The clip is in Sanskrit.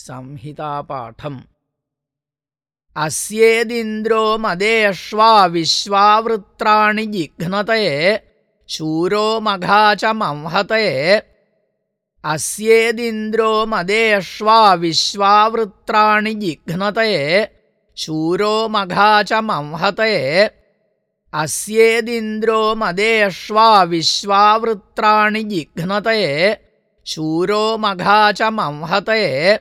संहितापाठम्। अस्येदिन्द्रो मदेष्वा विश्वावृत्राणि जिघ्नतये शूरो मघा च मंहतये। अस्येदिन्द्रो मदेष्वा विश्वावृत्राणि जिघ्नतये शूरो मघा च मंहतये। अस्येदिन्द्रो मदेष्वा विश्वावृत्राणि जिघ्नतये शूरो मघा च मंहतये।